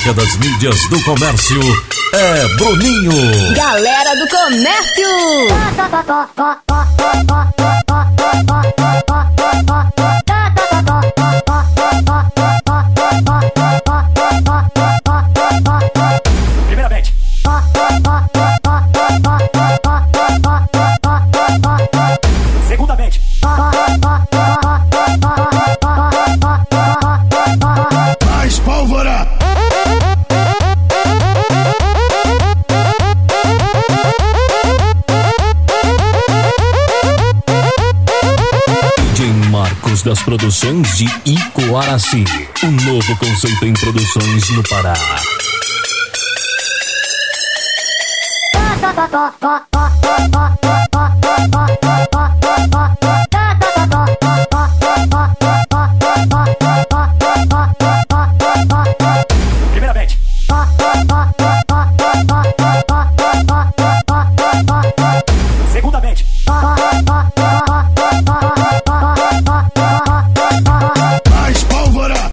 marca das mídias do comércio é Bruninho. Galera do comércio. Das Produções de Icoaraci. Um novo conceito em produções no Pará. Primeiramente. Segundamente.